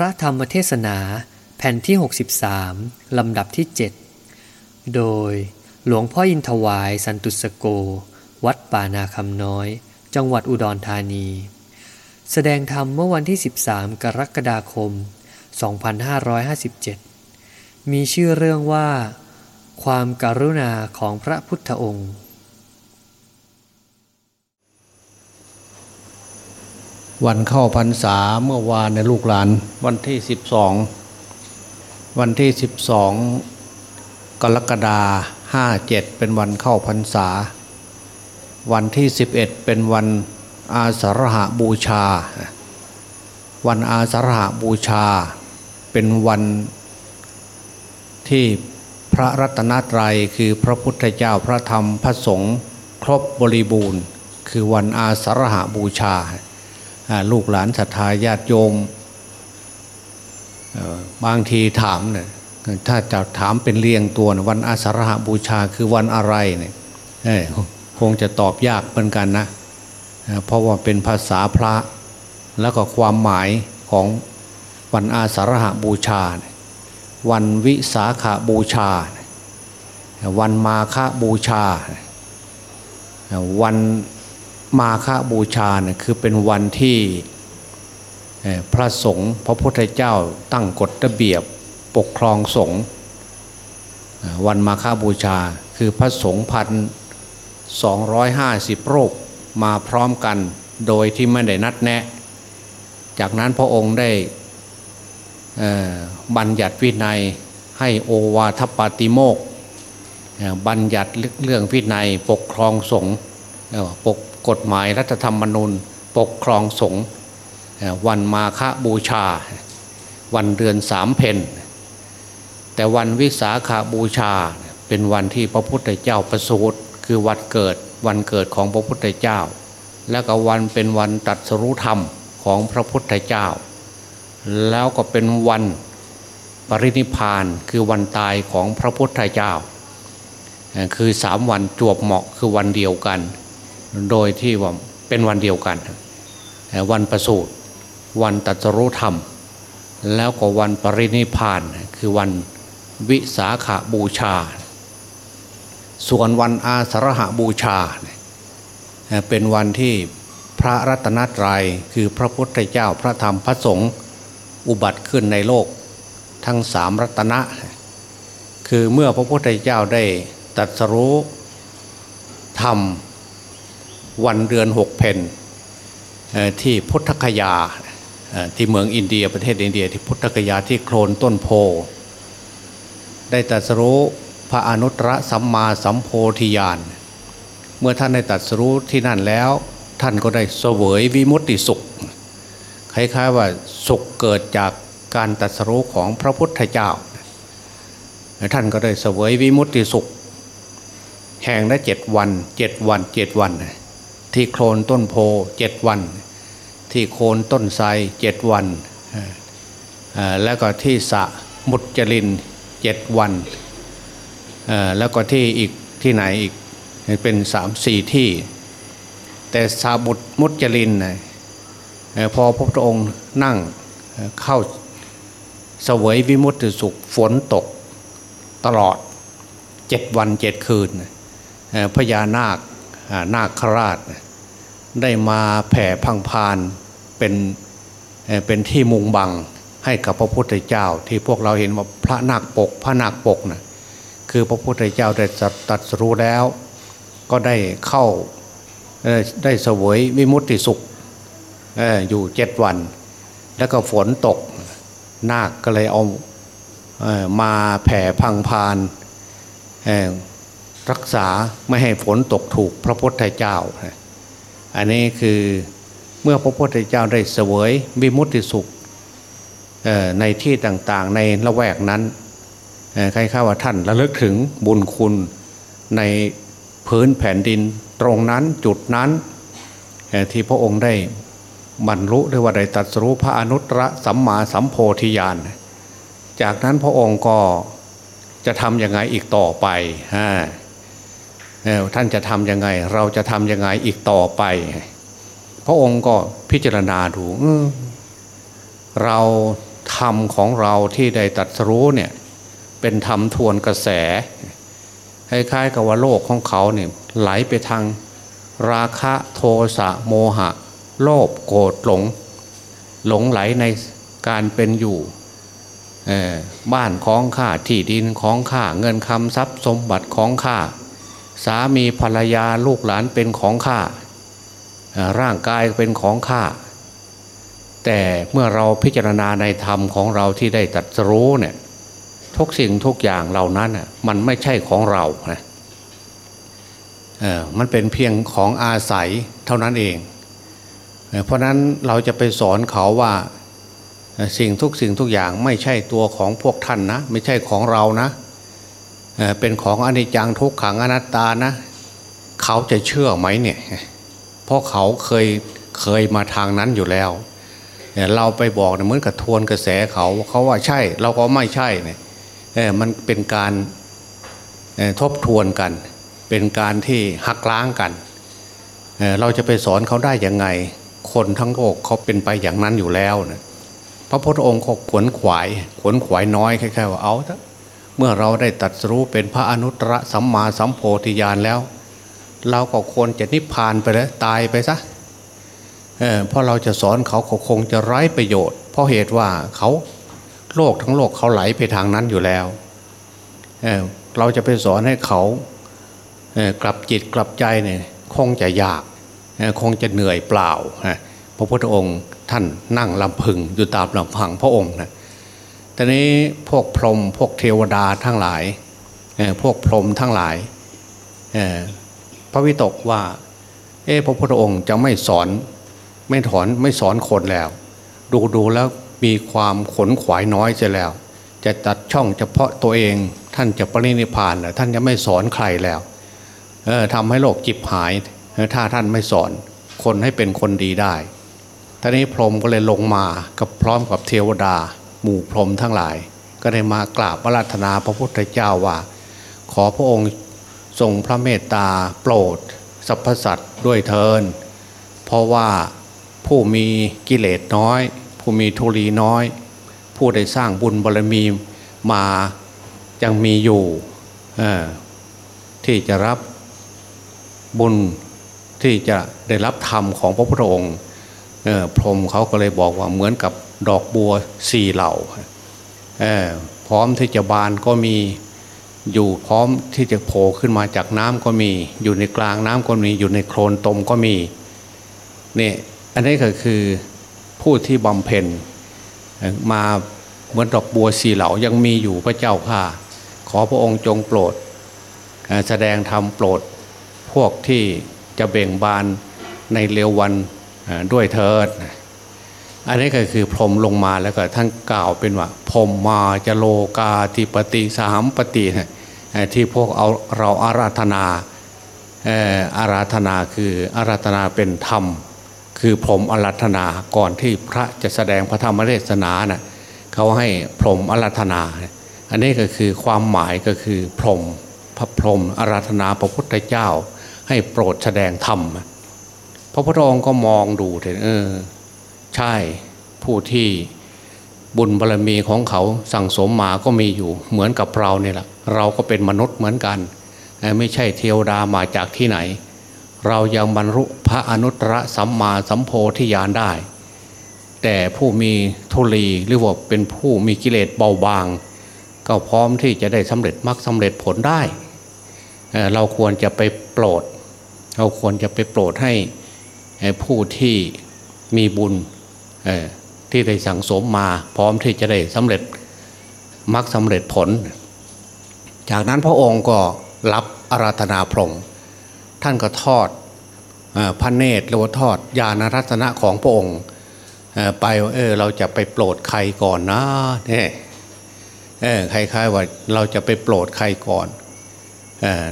ระธรรมเทศนาแผ่นที่ 63 ลำดับที่ 7 โดยหลวงพ่ออินทวายสันตุสโก วัดป่านาคำน้อย จังหวัดอุดรธานี แสดงธรรมเมื่อวันที่ 13 กรกฎาคม 2557 มีชื่อเรื่องว่า ความการุณาของพระพุทธองค์ วันเข้าพรรษาเมื่อวานในลูกหลาน วันที่สิบสองวันที่สิบสองกรกฎาห้าเจ็ดเป็นวันเข้าพรรษา วันที่สิบเอ็ดเป็นวันอาสาฬหบูชา วันอาสาฬหบูชา เป็นวันที่พระรัตนตรัยคือพระพุทธเจ้าพระธรรมพระสงฆ์ครบบริบูรณ์ คือวันอาสาฬหบูชา ลูกหลานศรัทธาญาติโยมบางทีถามเนี่ยถ้าจะถามเป็นเรียงตัวนะวันอาสาฬหบูชาคือวันอะไรเนี่ยคงจะตอบยากเหมือนกันนะเพราะว่าเป็นภาษาพระ แล้วก็ความหมายของวันอาสาฬหบูชา วันวิสาขาบูชา วันมาฆบูชา วัน มาฆบูชาเนี่ยคือเป็นวันที่พระสงฆ์พระพุทธเจ้าตั้งกฎระเบียบปกครองสงฆ์วันมาฆบูชาคือพระสงฆ์พันสองร้อยห้าสิบโรคมาพร้อมกันโดยที่ไม่ได้นัดแนะ จากนั้นพระองค์ได้บัญญัติวินัยให้โอวาทปาติโมกบัญญัติเรื่องวินัยปกครองสงฆ์ปก กฎหมายรัฐธรรมนูญ ปกครองสงฆ์วันมาฆบูชา วันเดือนสามเพนแต่วันวิสาขาบูชาเป็นวันที่พระพุทธเจ้าประสูติคือวันเกิดวันเกิดของพระพุทธเจ้า และก็วันเป็นวันตัดสรุธรรมของพระพุทธเจ้า แล้วก็เป็นวันปรินิพานคือวันตายของพระพุทธเจ้า คือสามวันจวบเหมาะคือวันเดียวกัน โดยที่ว่าเป็นวันเดียวกัน วันประสูติวันตัสรุธรรม แล้วก็วันปรินิพานคือวันวิสาขาบูชา ส่วนวันอาสาฬหบูชา เป็นวันที่พระรัตนตรัยคือพระพุทธเจ้าพระธรรมพระสงฆ์อุบัติขึ้นในโลกทั้งสามรัตนะ คือเมื่อพระพุทธเจ้าได้ตัดสรู้ธรรม วันเดือนหกเพนที่พุทธคยาที่เมืองอินเดียประเทศอินเดียที่พุทธคยาที่โคลนต้นโพ ได้ตัสรู้พระอนุตตรสัมมาสัมโพธิญาณเมื่อท่านได้ตัสรู้ที่นั่นแล้ว ท่านก็ได้เสวยวิมุตติสุขคล้ายๆว่าสุขเกิดจากการตัสรู้ของพระพุทธเจ้า ท่านก็ได้เสวยวิมุตติสุข แห่งได้เจ็ดวันเจ็ดวันเจ็ดวัน ที่โคลนต้นโพเจ็ดวัน ที่โคนต้นไทรเจ็ดวัน แล้วก็ที่สะมุจจรินเจ็ดวัน แล้วก็ที่อีกที่ไหนอีกเป็นสามสี่ที่ แต่สาบุตรมุจจรินพอพระพุทธองค์นั่งเข้าเสวยวิมุตติสุขฝนตกตลอดเจ็ดวันเจ็ดคืนพญานาค นาคราช ได้มาแผ่พังพานเป็นเป็นที่มุงบังให้กับพระพุทธเจ้า ที่พวกเราเห็นว่าพระนาคปก พระนาคปกนะ่ะคือพระพุทธเจ้าได้ตัดสู้แล้ว ก็ได้เข้าได้เสวยวิมุตติสุขอยู่เจ็ดวัน แล้วก็ฝนตกนาคก็เลยเอามาแผ่พังพาน รักษาไม่ให้ฝนตกถูกพระพุทธเจ้า อันนี้คือเมื่อพระพุทธเจ้าได้เสวยวิมุตติสุขในที่ต่างๆในละแวกนั้นใครข้าว่าท่านระลึกถึงบุญคุณในพื้นแผ่นดินตรงนั้นจุดนั้นที่พระองค์ได้บรรลุได้ว่าได้ตัดรู้พระอนุตตรสัมมาสัมโพธิญาณ จากนั้นพระองค์ก็จะทำยังไงอีกต่อไป ท่านจะทำยังไง เราจะทำยังไงอีกต่อไป พระองค์ก็พิจารณาดูเราทธรรมของเราที่ได้ตรัสรู้เนี่ยเป็นธรรมทวนกระแสคล้ายๆกับว่าโลกของเขาเนี่ยไหลไปทางราคะโทสะโมหะ โลภโกรธหลง หลงไหลในการเป็นอยู่บ้านของข้าที่ดินของข้าเงินคำทรัพย์สมบัติของข้า สามีภรรยาลูกหลานเป็นของข้าร่างกายเป็นของข้าแต่เมื่อเราพิจารณาในธรรมของเราที่ได้ตัดรู้เนี่ยทุกสิ่งทุกอย่างเหล่านั้นมันไม่ใช่ของเรานะมันเป็นเพียงของอาศัยเท่านั้นเอง เพราะนั้นเราจะไปสอนเขาว่าสิ่งทุกสิ่งทุกอย่างไม่ใช่ตัวของพวกท่านนะ ไม่ใช่ของเรานะ เป็นของอนิจจังทุกขังอนัตตานะ เขาจะเชื่อไหมเนี่ยเพราะเขาเคยเคยมาทางนั้นอยู่แล้วเราไปบอกเหมือนกับทวนกระแสเขาเขาว่าใช่ เราก็ไม่ใช่เนี่ยมันเป็นการทบทวนกัน เป็นการที่หักล้างกันเเราจะไปสอนเขาได้ยังไง คนทั้งโลกเขาเป็นไปอย่างนั้นอยู่แล้วนะพระพุทธองค์ก็ขวนขวาย ขวนขวายน้อยแค่ๆว่าเอาเถอะ มื่อเราได้ตัดรู้เป็นพระอนุตตรสัมมาสัมโพธิญาณแล้ว เราก็ควรจะนิพพานไปแล้วตายไปซะเเพราะเราจะสอนเขาเขาคงจะไร้ประโยชน์ เพราะเหตุว่าเขาโลกทั้งโลกเขาไหลไปทางนั้นอยู่แล้วเเราจะไปสอนให้เขากลับจิตกลับใจเนี่ยคงจะยากคงจะเหนื่อยเปล่า พระพุทธองค์ท่านนั่งลำพึงอยู่ตามลำพังพระองค์นะ ต่นี้พวกพรหมพวกเทวดาทั้งหลายพวกพรหมทั้งหลายพระวิตกว่าเอพระพุทธองค์จะไม่สอนไม่ถอนไม่สอนคนแล้ว ดูดูแล้วมีความขนขวายน้อยจะแล้ว จะตัดช่องเฉพาะตัวเองท่านจะปรินิพานแล้วท่านจะไม่สอนใครแล้วเออทำให้โลกจิบหาย ถ้าท่านไม่สอนคนให้เป็นคนดีได้ท่านี้พรหมก็เลยลงมากับพร้อมกับเทวดา หมู่พรหมทั้งหลาย ก็ได้มากราบพระราธนาพระพุทธเจ้าว่า ขอพระองค์ทรงพระเมตตาโปรดสรรพสัตว์ด้วยเทิน เพราะว่าผู้มีกิเลสน้อย ผู้มีทุลีน้อย ผู้ได้สร้างบุญบารมีมายังมีอยู่ที่จะรับบุญที่จะได้รับธรรมของพระพุทธองค์พรหมเขาก็เลยบอกว่าเหมือนกับ ดอกบัวสี่เหล่าพร้อมที่จะบานก็มีอยู่พร้อมที่จะโผล่ขึ้นมาจากน้ำก็มี อยู่ในกลางน้ำก็มีอยู่ในโคลนตมก็มีนี่อันนี้ก็คือผู้ที่บำเพ็ญมาเหมือนดอกบัวสีเหลายังมีอยู่พระเจ้าค่ะ ขอพระองค์จงโปรด แสดงธรรมโปรด พวกที่จะเบ่งบานในเร็ววันด้วยเถิด อันนี้ก็คือพรมลงมาแล้วก็ท่านกล่าวเป็นว่าพรมมาจะโลกาติปติสามปฏิที่พวกเอาเราอาราธนาอาราธนาคืออาราธนาเป็นธรรม คือพรมอารัธนาก่อนที่พระจะแสดงพระธรรมเทศนานะ่ะเขาให้พรมอารัธนา อันนี้ก็คือความหมายก็คือพรมพระพรมอารัธนาพระพุทธเจ้า ให้โปรดแสดงธรรมพระพุทธองค์ก็มองดูเถอะเออ ใช่ผู้ที่บุญบารรมีของเขาสั่งสมมาก็มีอยู่เหมือนกับเราเนี่ยแหละเราก็เป็นมนุษย์เหมือนกัน ไม่ใช่เทวดามาจากที่ไหน เรายังบรรลุพระอนุตตรสัมมาสัมโพธิญาณได้ แต่ผู้มีทุลีหรือว่าเป็นผู้มีกิเลสเบาบาง ก็พร้อมที่จะได้สำเร็จมรรคสาเร็จผลได้ เราควรจะไปโปรด เราควรจะไปโปรดให้ผู้ที่มีบุญ ที่ได้สั่งสมมา พร้อมที่จะได้สำเร็จมรรคสาเร็จผล จากนั้นพระองค์ก็รับอาราธนาพรหมท่านก็ทอดพระเนตรหรือว่าทอดญาณรัตนะของพระองค์ไปเออเราจะไปโปรดใครก่อนนะเนี่ยคล้ายๆว่าเราจะไปโปรดใครก่อน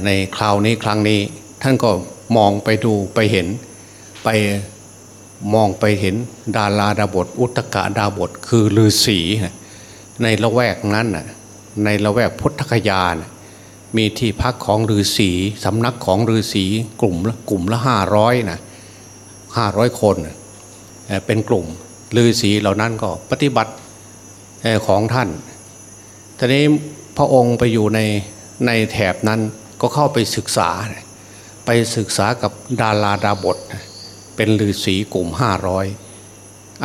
ในคราวนี้ครั้งนี้ ท่านก็มองไปดูไปเห็นไป มองไปเห็นดาราดาบท อุตกะดาบทคือฤาษีในละแวกนั้นน่ะในละแวกพุทธคยานะมีที่พักของฤาษีสำนักของฤาษีกลุ่มละกลุ่มละห้าร้อยนะห้าร้อยคนเป็นกลุ่มฤาษีเหล่านั้นก็ปฏิบัติของท่านทีนี้พระองค์ไปอยู่ในในแถบนั้นก็เข้าไปศึกษา ไปศึกษากับดาราดาบท เป็นฤาษีกลุ่มห้าร้อย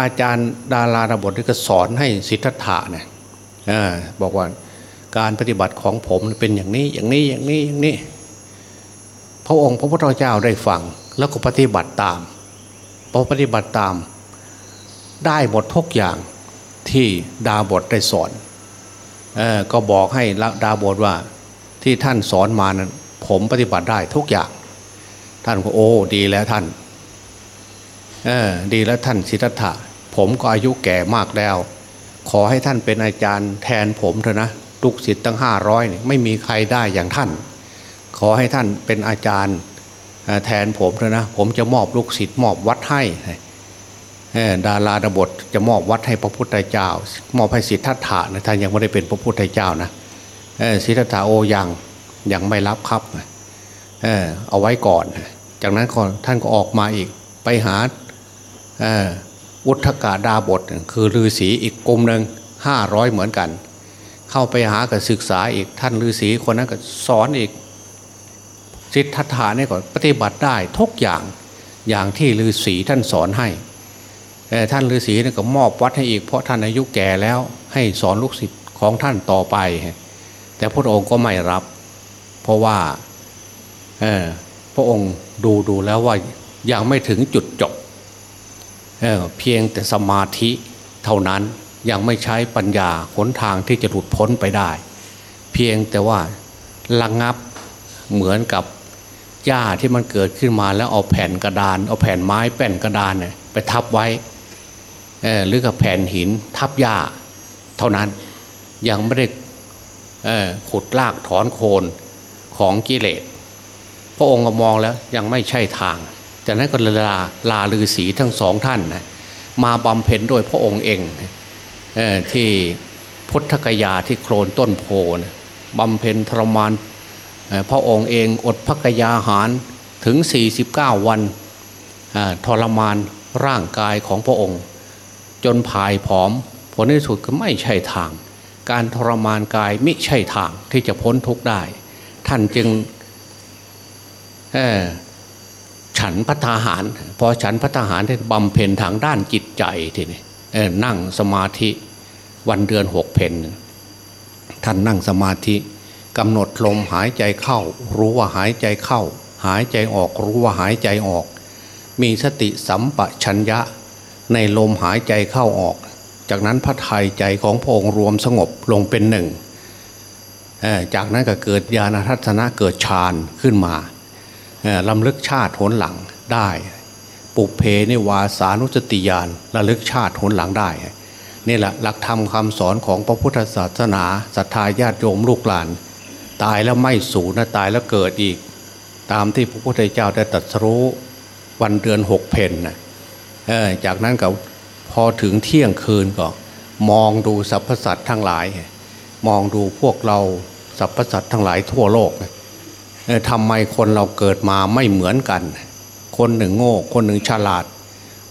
อาจารย์ดาราดาบทก็สอนให้สิทธัตถะเนี่ยบอกว่าการปฏิบัติของผมเป็นอย่างนี้อย่างนี้อย่างนี้อย่างนี้ พระองค์พระพุทธเจ้าได้ฟัง แล้วก็ปฏิบัติตามพอปฏิบัติตาม ได้หมดทุกอย่างที่ดาบทได้สอนออก็บอกให้ดาบทว่าที่ท่านสอนมานั้นผมปฏิบัติได้ทุกอย่าง ท่านก็โอ้ดีแล้วท่าน เออดีแล้วท่านสิทธัตถะผมก็อายุแก่มากแล้ว ขอให้ท่านเป็นอาจารย์แทนผมเถอะนะลูกศิษย์ตั้งห้าร้อยไม่มีใครได้อย่างท่าน ขอให้ท่านเป็นอาจารย์แทนผมเถอะนะ ผมจะมอบลูกศิษย์มอบวัดให้ดาราดบทจะมอบวัดให้พระพุทธเจ้า มอบให้สิทธัตถะนะท่านยังไม่ได้เป็นพระพุทธเจ้านะสิทธัตถะโอยังยังไม่รับครับเออเอาไว้ก่อน จากนั้นท่านก็ออกมาอีกไปหา อุทกาดาบทคือฤาษีอีกกลุ่มหนึ่งห้าร้อยเหมือนกัน เข้าไปหากับศึกษาอีกท่านฤาษีคนนั้นก็สอนอีกสิทธัตถะนี่ก็ปฏิบัติได้ทุกอย่างอย่างที่ฤาษีท่านสอนให้ท่านฤาษีนี่ก็มอบวัดให้อีกเพราะท่านอายุแก่แล้วให้สอนลูกศิษย์ของท่านต่อไป แต่พระองค์ก็ไม่รับ เพราะว่าพระองค์ดูดูแล้วว่ายังไม่ถึงจุดจบ เเพียงแต่สมาธิเท่านั้นยังไม่ใช้ปัญญาหนทางที่จะหลุดพ้นไปได้ เพียงแต่ว่าระงงับเหมือนกับหญ้าที่มันเกิดขึ้นมาแล้วเอาแผ่นกระดาน เอาแผ่นไม้แป้นกระดานเนี่ยไปทับไว้หรือกับแผ่นหินทับหญ้าเท่านั้นยังไม่ได้ขุดลากถอนโคนของกิเลสพระองค์ก็มองแล้วยังไม่ใช่ทาง จากนั้นก็ลาลาลือศีทั้งสองท่านนะมาบำเพ็ญโดยพระองค์เองที่พุทธกยาที่โคลนต้นโพนะบำเพ็ญทรมานพระองค์เองอดพักยาหารถึง 49 วันทรมานร่างกายของพระองค์ จนผายผอม ผลที่สุดก็ไม่ใช่ทาง การทรมานกายไม่ใช่ทางที่จะพ้นทุกข์ได้ ท่านจึง ฉันพัฒหาร พอฉันพัฒหารที่บำเพ็ญทางด้านจิตใจทีนี้นั่งสมาธิวันเดือนหกเพนท่านนั่งสมาธิกำหนดลมหายใจเข้า รู้ว่าหายใจเข้า หายใจออกรู้ว่าหายใจออก มีสติสัมปชัญญะ ในลมหายใจเข้าออก จากนั้นพระทัยใจของพระองค์รวมสงบลงเป็นหนึ่งจากนั้นก็เกิดญาณทัศนะเกิดฌานขึ้นมา ลำลึกชาติหนหลังได้ ปุเพนิวาสานุสติยานระลึกชาติหนหลังได้นี่แหละหลักธรรมคำสอนของพระพุทธศาสนาศรัทธาญาติโยมลูกหลาน ตายแล้วไม่สูญนะตายแล้วเกิดอีก ตามที่พระพุทธเจ้าได้ตรัสรู้วันเดือนหกเพนนะจากนั้นก็พอถึงเที่ยงคืนก็มองดูสรรพสัตว์ทั้งหลาย มองดูพวกเราสรรพสัตว์ทั้งหลายทั่วโลก ทำไมคนเราเกิดมาไม่เหมือนกัน คนหนึ่งโง่ คนหนึ่งฉลาด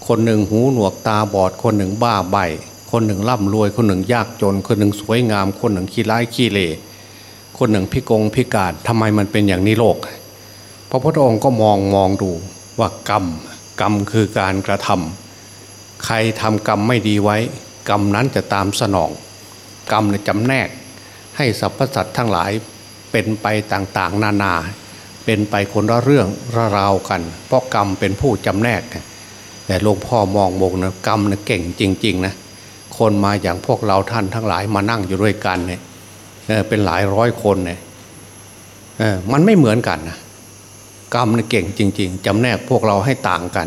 คนหนึ่งหูหนวกตาบอด คนหนึ่งบ้าใบ คนหนึ่งร่ำรวย คนหนึ่งยากจน คนหนึ่งสวยงาม คนหนึ่งขี้ร้ายขี้เลคนหนึ่งพิกงพิการทำไมมันเป็นอย่างนี้โลก พระพุทธองค์ก็มองมองดูว่ากรรม กรรมคือการกระทำใครทำกรรมไม่ดีไว้ กรรมนั้นจะตามสนอง กรรมจำแนกให้สรรพสัตว์ทั้งหลาย เป็นไปต่างๆ นานา เป็นไปคนละเรื่องระราวกัน เพราะกรรมเป็นผู้จำแนก แต่หลวงพ่อมองมงนะกรรมนะเก่งจริง ๆ นะ คนมาอย่างพวกเราท่านทั้งหลายมานั่งอยู่ด้วยกันเนี่ยเป็นหลายร้อยคนเนี่ยมันไม่เหมือนกันนะกรรมนะเก่งจริง ๆจำแนกพวกเราให้ต่างกัน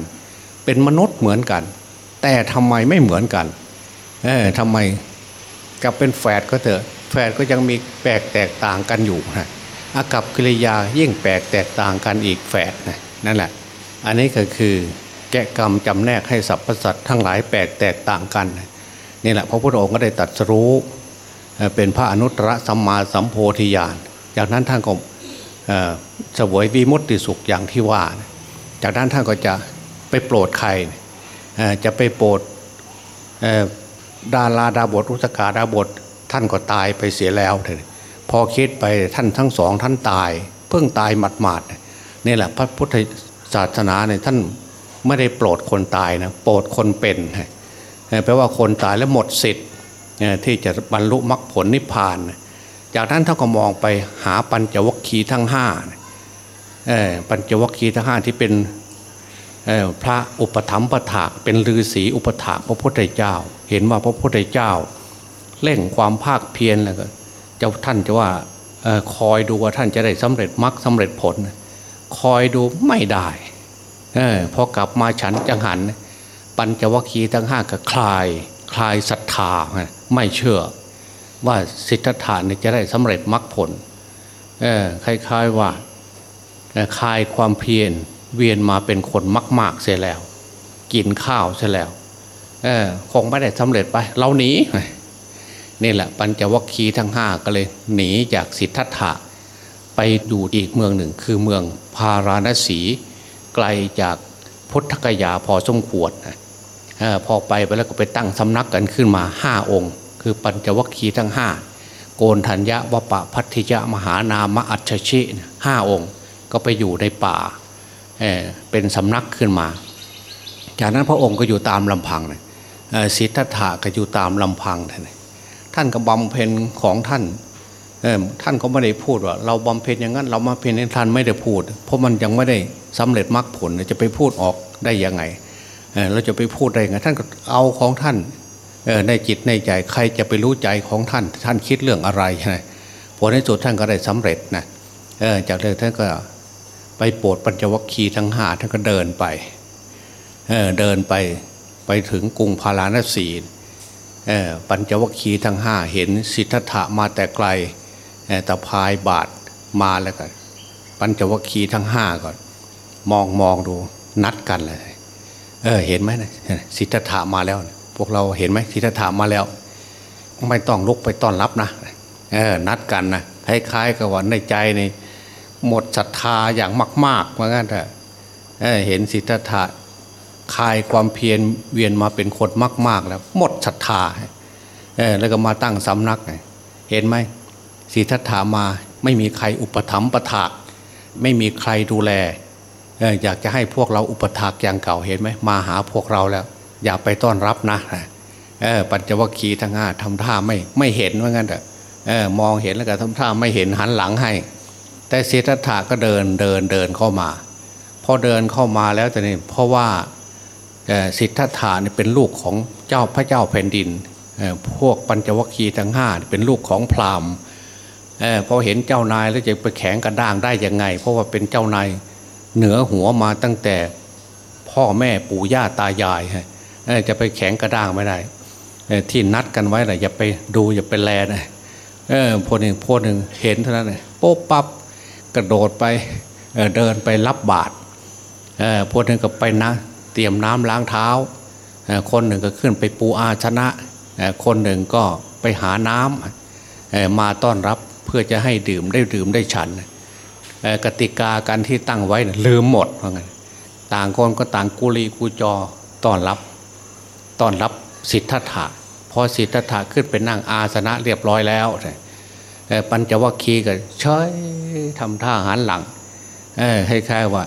เป็นมนุษย์เหมือนกัน แต่ทำไมไม่เหมือนกันเออทำไมกับเป็นแฝดก็เถอะ แฝดก็ยังมีแปลกแตกต่างกันอยู่นะอากับกิริยายิ่งแปลกแตกต่างกันอีกแฝดนะนั่นแหละ อันนี้ก็คือแกะกรรมจำแนกให้สรรพสัตว์ทั้งหลายแปลกแตกต่างกันนี่แหละพระพุทธองค์ก็ได้ตัดรู้เป็นพระอนุตตรสัมมาสัมโพธิญาณจากนั้นท่านก็สวยวิมุตติสุขอย่างที่ว่า จากนั้นท่านก็จะไปโปรดใครจะไปโปรดดาราดาบทอุตกาดาบท ท่านก็ตายไปเสียแล้วเถอะพอคิดไปท่านทั้งสองท่านตาย เพิ่งตายหมาดๆนี่แหละพระพุทธศาสนาเนี่ยท่านไม่ได้โปรดคนตายนะโปรดคนเป็นแปลว่าคนตายแล้วหมดสิทธิ์ที่จะบรรลุมรรคผลนิพพาน จากนั้นท่านก็มองไปหาปัญจวัคคีย์ทั้งห้าปัญจวัคคีย์ทั้งห้าที่เป็นพระอุปถัมภะถากเป็นฤาษีอุปถากพระพุทธเจ้า เห็นว่าพระพุทธเจ้า เร่งความภาคเพียรแล้วก็เจ้าท่านจะว่าคอยดูว่าท่านจะได้สำเร็จมรรคสาเร็จผล คอยดูไม่ได้อพอกลับมาฉันจังหัน ปัญจวัคคีย์ทั้งห้าก็คลาย คลายศรัทธาไม่เชื่อ ว่าสิทธัตถะนี่จะได้สำเร็จมรรคผลคล้ายๆว่าคลายความเพียรเวียนมาเป็นคนมาก ๆเสียแล้ว กินข้าวเสียแล้วคงไม่ได้สำเร็จไป เราหนี นี่แหละปัญจวัคคีย์ทั้งห้าก็เลยหนีจากสิทธัตถะไปอยู่อีกเมืองหนึ่ง คือเมืองพาราณสี ไกลจากพุทธกยาพอสมควรพอไปไปแล้วก็ไปตั้งสำนักกันขึ้นมาห้าองค์ คือปัญจวัคคีย์ทั้งห้าโกนธัญญะวปะพัทธิยะมหานามอัจฉิห้าองค์ ก็ไปอยู่ในป่าเเป็นสำนักขึ้นมา จากนั้นพระองค์ก็อยู่ตามลำพังสิทธัตถะก็อยู่ตามลำพังท่าน ท่านก็บำเพ็ญของท่านท่านก็ไม่ได้พูดว่า เราบำเพ็ญอย่างนั้น เรามาเพ็ญท่านไม่ได้พูด เพราะมันยังไม่ได้สำเร็จมรรคผลจะไปพูดออกได้ยังไงเราจะไปพูดได้ยังไงท่านก็เอาของท่านในจิตในใจใครจะไปรู้ใจของท่าน ท่านคิดเรื่องอะไรใช่ไหมผลในสุดท่านก็ได้สำเร็จนะจากนั้นท่านก็ไปโปรดปัญจวัคคีย์ทั้งห้าท่านก็เดินไปเเดินไปไปถึงกรุงพาราณสี ปัญจวัคคีย์ทั้งห้าเห็นสิทธัตถะมาแต่ไกลแต่พายบาทมาแล้วก็ปัญจวัคคีย์ทั้งห้าก่อน มองมองดูนัดกันเลยเออเห็นไหมนะสิทธัตถะมาแล้ว พวกเราเห็นไหมสิทธัตถะมาแล้ว ไม่ต้องลุกไปต้อนรับนะเออนัดกันนะคล้ายๆกับว่าในใจในหมดศรัทธาอย่างมากๆเหมือนกันเถอะเห็นสิทธัตถะคลายความเพียรเวียนมาเป็นคนมาก ๆ แล้ว หมด ศรัทธาแล้วก็มาตั้งสำนัก เห็นไหมสีทัตถามาไม่มีใครอุปถัมภ์ประถากไม่มีใครดูแลอยากจะให้พวกเราอุปถากอย่างเก่าเห็นไหมมาหาพวกเราแล้ว อย่าไปต้อนรับนะปัญจวัคคีย์ทั้งห้าทำท่าไม่ไม่เห็นว่างั้นแต่มองเห็นแล้วก็ทำท่าไม่เห็นหันหลังให้ แต่เสทัตถาก็เดินเดินเดินเข้ามา พอเดินเข้ามาแล้วแต่นี่เพราะว่า สิทธัตถะเนี่ยเป็นลูกของเจ้าพระเจ้าแผ่นดิน พวกปัญจวัคคีย์ทั้งห้าเป็นลูกของพราหมณ์พอเห็นเจ้านายแล้วจะไปแข็งกระด้างได้ยังไง เพราะว่าเป็นเจ้านายเหนือหัวมาตั้งแต่พ่อแม่ปู่ย่าตายายจะไปแข็งกระด้างไม่ได้ที่นัดกันไว้แหละอย่าไปดูอย่าไปแลนะเออพหนึ่งพหนึ่งเห็นเท่านั้นเลยโป๊บปั๊บกระโดดไปเเดินไปรับบาตรพหนึ่งก็ไปนะ ตรียมน้ำล้างเท้า คนหนึ่งก็ขึ้นไปปูอาชนะ คนหนึ่งก็ไปหาน้ำมาต้อนรับเพื่อจะให้ดื่มได้ดื่มได้ฉันกติกาการที่ตั้งไว้ลืมหมดว่าไงต่างคนก็ต่างกุลีกูจอต้อนรับต้อนรับสิทธัตถะพอสิทธัตถะขึ้นไปนั่งอาสนะเรียบร้อยแล้วปัญจวัคคีย์ก็เฉยทำท่าหันหลังคล้ายๆว่า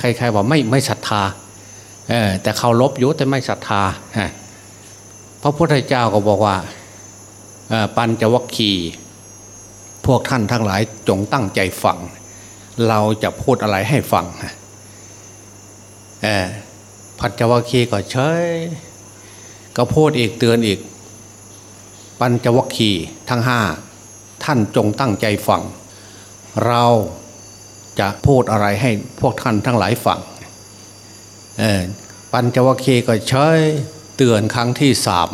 คล้ายๆว่าไม่ไม่ศรัทธา แต่เขาลบยุแต่ไม่ศรัทธาพระพุทธเจ้าก็บอกว่าปัญจวัคคีย์พวกท่านทั้งหลายจงตั้งใจฟัง เราจะพูดอะไรให้ฟังปัญจวัคคีย์ก็เฉยก็พูดอีกเตือนอีก ปัญจวัคคีย์ทั้งห้าท่านจงตั้งใจฟัง เราจะพูดอะไรให้พวกท่านทั้งหลายฟัง ปัญจวัคคีย์ก็เฉยเตือนครั้งที่สาม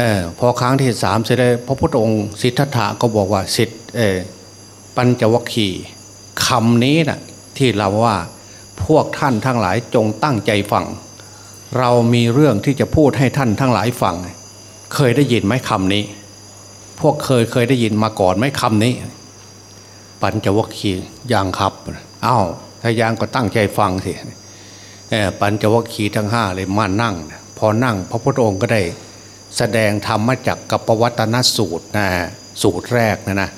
อพอครั้งที่สามเสร็จแล้วพระพุทธองค์สิทธัตถะก็บอกว่าสิทธิปัญจวัคคีย์คำนี้นะที่เราว่าพวกท่านทั้งหลายจงตั้งใจฟัง เรามีเรื่องที่จะพูดให้ท่านทั้งหลายฟัง เคยได้ยินไหมคำนี้ พวกเคยเคยได้ยินมาก่อนไหมคำนี้ ปัญจวัคคีย์ยังครับอา้าวถ้ายังก็ตั้งใจฟังสิ ปัญจวัคคีย์ทั้งห้าเลยมานั่ง พอนั่งพระพุทธองค์ก็ได้แสดงธรรมจากกัปวัตนสูตรนะสูตรแรกนะนะ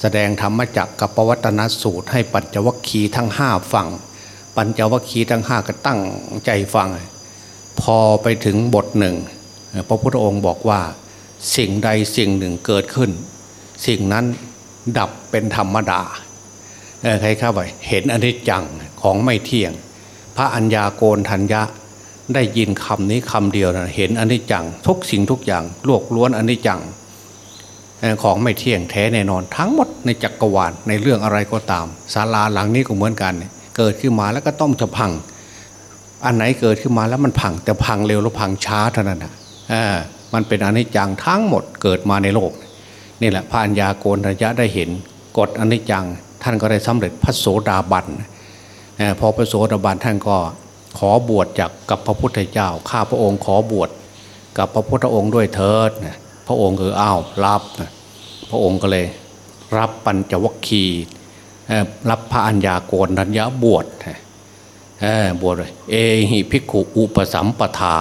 แสดงธรรมจากกัปวัตนสูตร ให้ปัญจวัคคีย์ทั้งห้าฟัง ปัญจวัคคีย์ทั้งห้าก็ตั้งใจฟัง พอไปถึงบทหนึ่งพระพุทธองค์บอกว่า สิ่งใดสิ่งหนึ่งเกิดขึ้น สิ่งนั้นดับเป็นธรรมดาใครเข้าไปเห็นอนิจจังของไม่เที่ยง พระัญญาโกนทัญญะ ได้ยินคำนี้คำเดียวนะเห็นอนิจจังทุกสิ่งทุกอย่างลวกล้วนอนิจจังของไม่เที่ยงแท้แน่นอนทั้งหมดในจักรวาลในเรื่องอะไรก็ตามศาลาหลังนี้ก็เหมือนกัน เกิดขึ้นมาแล้วก็ต้องจะพัง อันไหนเกิดขึ้นมาแล้วมันพัง แต่พังเร็วแล้วพังช้าเท่านั้นนะมันเป็นอนิจจังทั้งหมดเกิดมาในโลก นี่แหละพระัญญาโกนทัญญะได้เห็นกฎอนิจจัง ท่านก็ได้สำเร็จพระโสดาบัน พอพระโสดาบันท่านก็ขอบวชจากกับพระพุทธเจ้า ข้าพระองค์ขอบวชกับพระพุทธองค์ด้วยเถิดพระองค์คืออ้าวรับ พระองค์ก็เลย รับปัญจวัคคีย์รับพระัญญาโกนัญญาบวชบวชเลยเอหิภิกขุอุปสัมปทา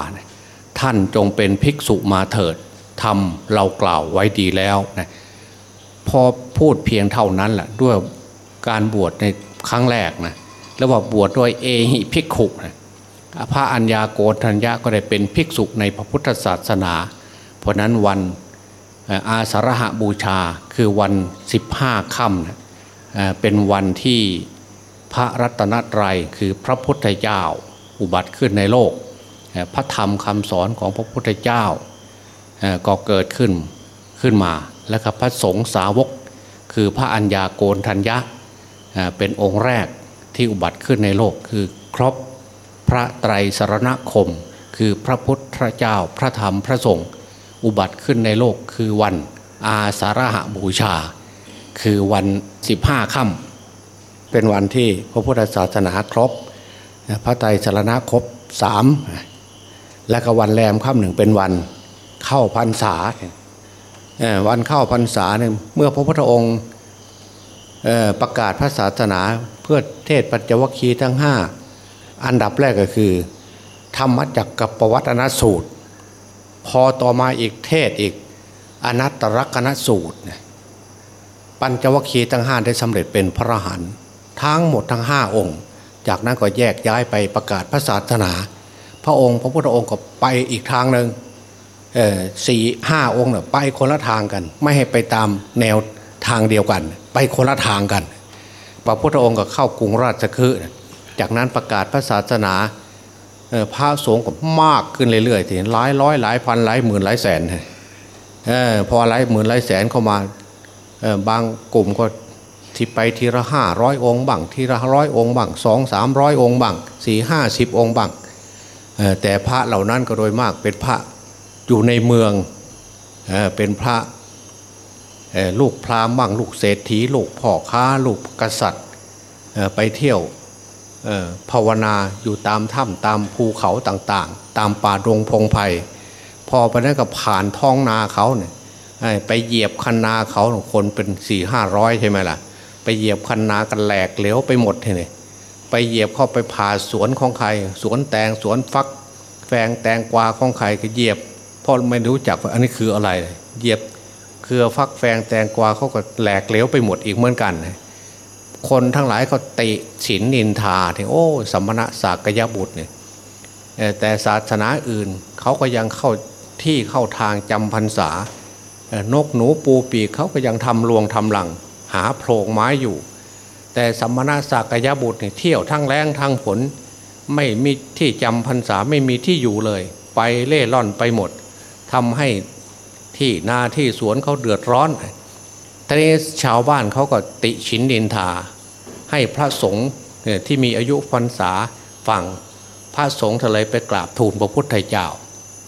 ท่านจงเป็นภิกษุมาเถิดทำเรากล่าวไว้ดีแล้วนะพอพูดเพียงเท่านั้นแหละด้วยการบวชในครั้งแรกนะ แล้วว่าบวชด้วยเอหิภิกขุนะพระัญญาโกฏัญญาก็ได้เป็นภิกษุในพระพุทธศาสนา เพราะนั้นวันอาสาฬหบูชาคือวัน 15ค่ำเป็นวันที่พระรัตนตรัยคือพระพุทธเจ้าอุบัติขึ้นในโลก พระธรรมคำสอนของพระพุทธเจ้าก็เกิดขึ้นขึ้นมา แล้วก็พระสงฆ์สาวกคือพระัญญาโกณทัญญะเป็นองค์แรก ที่อุบัติขึ้นในโลกคือครบพระไตรสรณคม คือพระพุทธเจ้าพระธรรมพระสงฆ์อุบัติขึ้นในโลกคือวันอาสาฬหบูชา คือวัน15ค่ำเป็นวันที่พระพุทธศาสนาครบ พระไตรสรณครบสามและก็วันแรมค่ำหนึ่งเป็นวันเข้าพรรษาวันเข้าพรรษาเนี่ยเมื่อพระพุทธองค์ ประกาศพระศาสนาเพื่อเทศปัจจวัคคีย์ทั้งห้าอันดับแรกก็คือ ธรรมจักกับประวัตินสูตร พอต่อมาอีกเทศอีกอนัตตลกนสูตร ปัญจวัคคีย์ทั้งห้าได้สำเร็จเป็นพระหันทั้งหมดทั้งห้าองค์ จากนั้นก็แยกย้ายไปประกาศพระศาสนา พระองค์พระพุทธองค์ก็ไปอีกทางหนึ่งสี่ห้าองค์เนี่ยไปคนละทางกัน ไม่ให้ไปตามแนว ทางเดียวกัน ไปคนละทางกัน พระพุทธองค์ก็เข้ากรุงราชคฤห์จากนั้นประกาศพระศาสนาพระสงฆ์ก็มากขึ้นเรื่อยๆถึงหลายร้อยหลายพันหลายหมื่นหลายแสนพอหลายหมื่นหลายแสนเข้ามาบางกลุ่มก็ที่ไปทีละห้าร้อยองค์บังทีละร้อยองค์บังสองสามร้อยองค์บังสี่ห้าสิบองค์บังแต่พระเหล่านั้นก็โดยมากเป็นพระอยู่ในเมืองเอเป็นพระ ลูกพราหมณ์บ้างลูกเศรษฐี ลูกพ่อค้า ลูกกษัตริย์ไปเที่ยวภาวนาอยู่ตามถ้ำตามภูเขาต่างๆ ตามป่าดงพงไพ่พอไปนั้นก็ผ่านท้องนาเขาเนี่ยไปเหยียบคันนาเขาคนเป็นสี่ห้าร้อยใช่ไหมล่ะ ไปเหยียบคันนากันแหลกเหลวไปหมดเลยไปเหยียบเข้าไปผ่าสวนของใคร สวนแตงสวนฟัก แฟงแตงกวาของใครก็เหยียบพราะไม่รู้จักว่าอันนี้คืออะไร เหยียบ เครือฟักแฟงแตงกวาเขาก็แหลกเหลวไปหมดอีกเหมือนกัน คนทั้งหลายก็ติฉินนินทาที่โอ้สัมมณะสากยบุตรเนี่ยแต่ศาสนาอื่นเขาก็ยังเข้าที่เข้าทางจำพรรษานกหนูปูปีกเขาก็ยังทำรวงทำหลัง หาโพรงไม้อยู่ แต่สัมมณะสากยบุตรเนี่ยเที่ยวทั้งแรงทั้งฝนไม่มีที่จำพรรษาไม่มีที่อยู่เลย ไปเล่ร่อนไปหมดทำให้ ที่นาที่สวนเขาเดือดร้อนทีนี้ชาวบ้านเขาก็ติชินดินทา ให้พระสงฆ์ที่มีอายุพรรษาฟังพระสงฆ์ทะเลไปกราบทูลพระพุทธเจ้า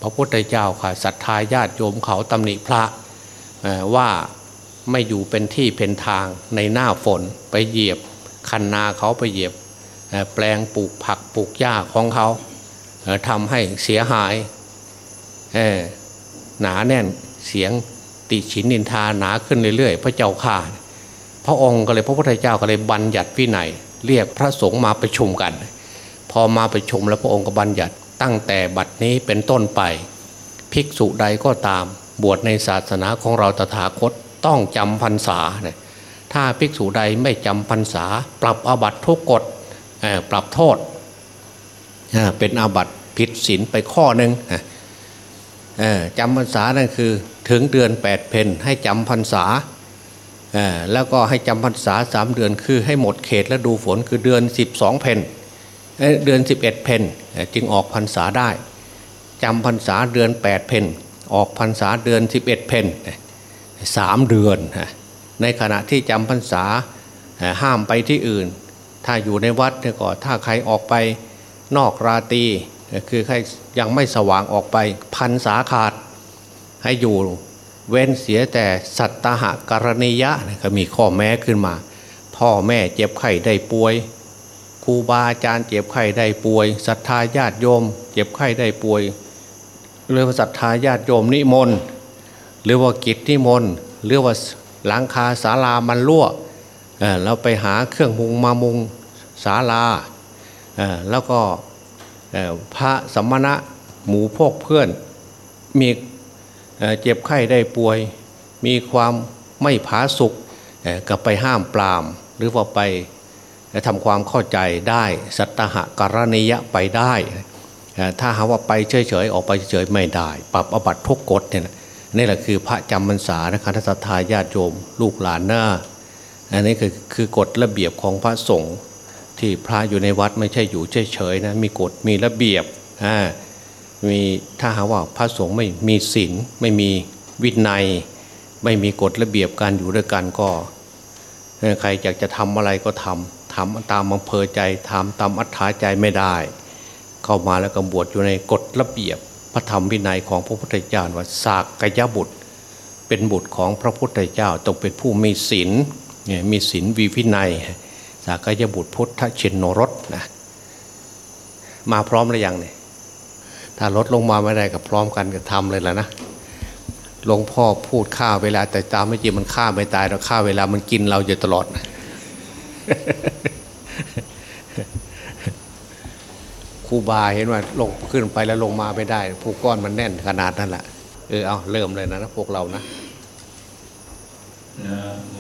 พระพุทธเจ้าค่ะศรัทธาญาติโยมเขาตำหนิพระว่าไม่อยู่เป็นที่เป็นทางในหน้าฝนไปเหยียบคันนาเขาไปเหยียบแปลงปลูกผักปลูกหญ้าของเขาทำให้เสียหายหนาแน่น เสียงติฉินนินทาหนาขึ้นเรื่อยๆ พระเจ้าข่าพระองค์ก็เลยพระพุทธเจ้าก็เลยบัญญัติวินัยเรียกพระสงฆ์มาประชุมกัน พอมาประชุมแล้วพระองค์ก็บัญญัติตั้งแต่บัดนี้เป็นต้นไป ภิกษุใดก็ตามบวชในศาสนาของเราตถาคตต้องจำพรรษาเนี่ยถ้าภิกษุใดไม่จำพรรษา ปรับอาบัตทุกกฎปรับโทษเป็นอาบัตผิดศีลไปข้อหนึ่งจำพรรษานั่นคือ ถึงเดือนแปดเพนให้จำพรรษาแล้วก็ให้จำพรรษาสามเดือนคือให้หมดเขตและดูฝนคือเดือนสิบสองเพนเดือนสิบเอ็ดเพนจึงออกพรรษาได้จำพรรษาเดือนแปดเพนออกพรรษาเดือนสิบเอ็ดเพนสามเดือน ในขณะที่จำพรรษาห้ามไปที่อื่น ถ้าอยู่ในวัดเนี่ยก็ถ้าใครออกไปนอกราตีคือใครยังไม่สว่างออกไปพันษาขาด ให้อยู่เว้นเสียแต่สัตตหกรณียะก็มีข้อแม้ขึ้นมา พ่อแม่เจ็บไข้ได้ป่วยครูบาอาจารย์เจ็บไข้ได้ป่วยศรัทธาญาติโยม เจ็บไข้ได้ป่วยหรือว่าศรัทธาญาติโยมนิมนต์หรือว่ากิจนิมนต์หรือว่าหลังคาศาลามันรั่วเราไปหาเครื่องมุงมามุงศาลาแล้วก็พระสมณะหมูพวกเพื่อนมี เจ็บไข้ได้ป่วย มีความไม่ผาสุกก็ไปห้ามปราม หรือว่าไปทำความเข้าใจได้สัตหะกรณียะไปได้ ถ้าหาว่าไปเฉยๆออกไปเฉยๆไม่ได้ ปรับอบัตทุกกฎเนี่ยนี่แหละคือพระจำพรรษานะครับทัศทายาติโยมลูกหลานหน้าอันนี้คือคือกฎระเบียบของพระสงฆ์ที่พระอยู่ในวัดไม่ใช่อยู่เฉยๆนะมีกฎมีระเบียบอ่า มีถ้าหาว่าพระสงฆ์ไม่มีศีลไม่มีวินัย ไม่มีกฎระเบียบการอยู่ด้วยกันก็ ใครอยากจะทำอะไรก็ทำทำตามอำเภอใจทำตามอัธยาใจไม่ได้ เข้ามาแล้วก็บวชอยู่ในกฎระเบียบ พระธรรมวินัยของพระพุทธเจ้าว่าสากกยบุตร เป็นบุตรของพระพุทธเจ้าต้องเป็นผู้มีศีลมีศีลวีวินัย สากยบุตรพุทธชินโนรสนะมาพร้อมหรือยังเนี่ย ถ้ารถลงมาไม่ได้ก็พร้อมกันก็ทำเลยแล้วนะหลวงพ่อพูดฆ่าเวลา แต่ตามไม่จริงมันฆ่าไม่ตายเราฆ่าเวลามันกินเราอยู่ตลอดครูบาเห็นว่าลงขึ้นไปแล้วลงมาไม่ได้ผู้ก้อนมันแน่นขนาดนั้นแหละเออเอาเริ่มเลยนะนะพวกเรานะนะโม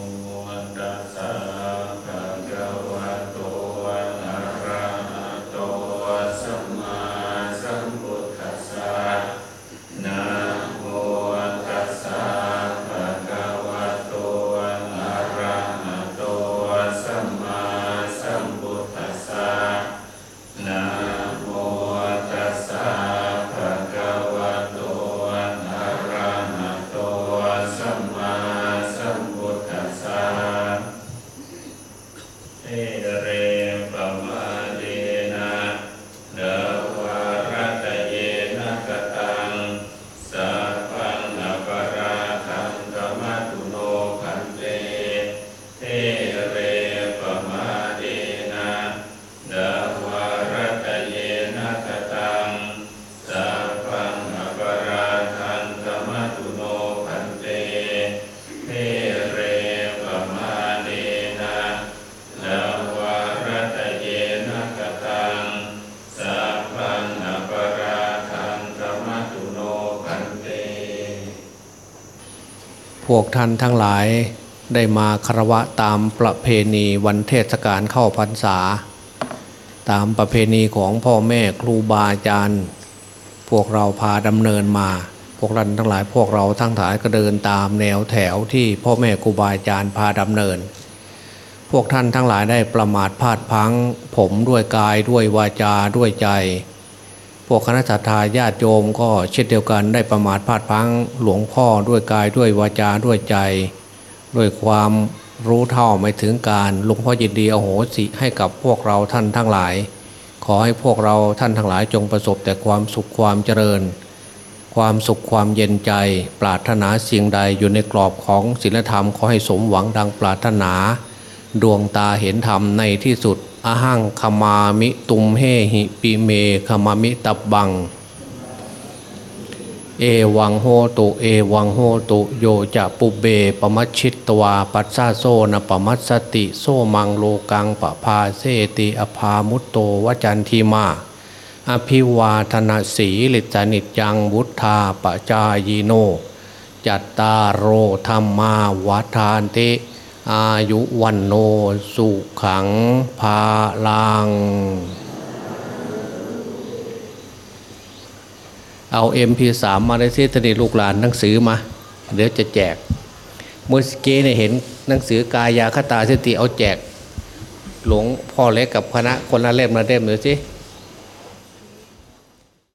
พวกท่านทั้งหลายได้มาคารวะตามประเพณีวันเทศกาลเข้าพรรษา ตามประเพณีของพ่อแม่ครูบาอาจารย์ พวกเราพาดำเนินมา พวกท่านทั้งหลายพวกเราทั้งหลายก็เดินตามแนวแถวที่พ่อแม่ครูบาอาจารย์พาดำเนิน พวกท่านทั้งหลายได้ประมาทพลาดพังผมด้วยกายด้วยวาจาด้วยใจ พวกคณะสัตยาญาติโยมก็เช่นเดียวกันได้ประมาทพลาดพังหลวงพ่อด้วยกายด้วยวาจาด้วยใจ ด้วยความรู้เท่าไม่ถึงการหลวงพ่อยินดีอโหสิให้กับพวกเราท่านทั้งหลาย ขอให้พวกเราท่านทั้งหลายจงประสบแต่ความสุขความเจริญ ความสุขความเย็นใจ ปรารถนาสิ่งใดอยู่ในกรอบของศีลธรรมขอให้สมหวังดังปรารถนา ดวงตาเห็นธรรมในที่สุด อหังขมามิตุมเฮหิปิเมขมามิตับบัง เอวังโหตุเอวังโหตุโยจะปุพเพ ปะมัชชิตวาปัจฉาโส นัปปะมัชชะติโสมังโลกัง ปะภาเสติ อัพภามุตโตวะ จันทิมา อะภิวาทะนะสีลิสสะ นิจจังวุฑฒาปะจายิโน จัตตาโร ธัมมาวัฑฒันติ อายุวัณโณสุขังภาลัง เอา MP3 มาได้ที่ตนีลูกหลานหนังสือมา เดี๋ยวจะแจก เมื่อกี้เนี่ยเห็นหนังสือกายาคตาสติเอาแจก หลวงพ่อเล็กกับคณะคนละเล่มละเล่มหน่อยสิ